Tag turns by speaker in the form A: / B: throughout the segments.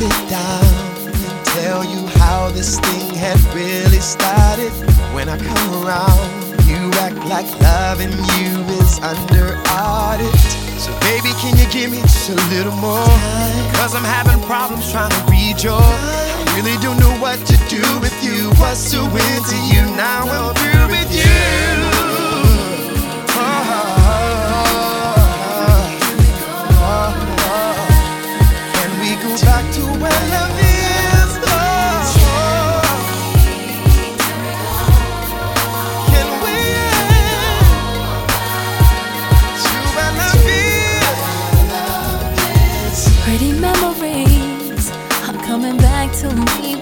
A: sit down and tell you how this thing had really started. When I come around, you act like loving you is under audit. So, baby, can you give me just a little more? Cause I'm having problems trying to read your. I really don't know what to do with you. What's so into you now?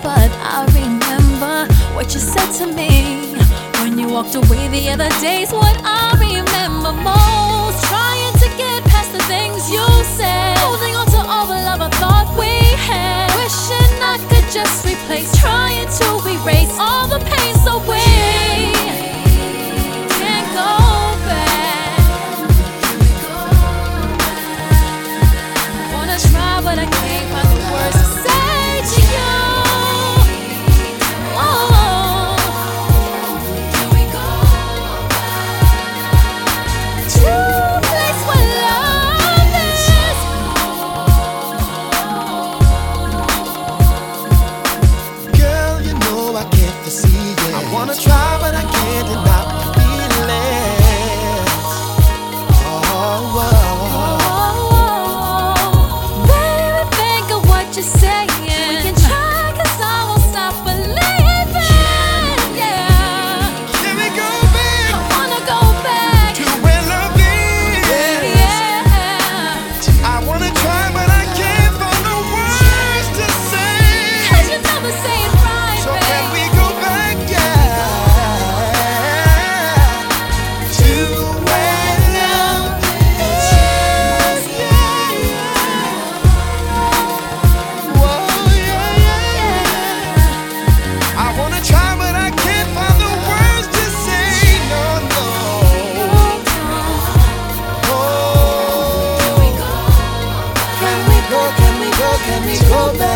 B: But I remember what you said to me when you walked away the other days. What I remember most, trying to get past the things you said, holding on to all the love I thought we had, wishing I could just replace, trying to erase all the pains away. Can't go back. Wanna try, but I
A: We go back?